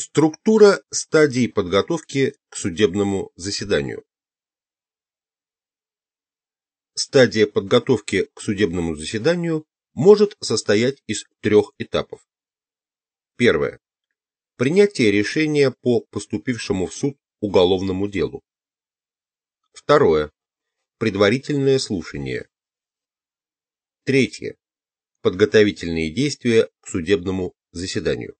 Структура стадий подготовки к судебному заседанию. Стадия подготовки к судебному заседанию может состоять из трех этапов. Первое. Принятие решения по поступившему в суд уголовному делу. Второе. Предварительное слушание. Третье. Подготовительные действия к судебному заседанию.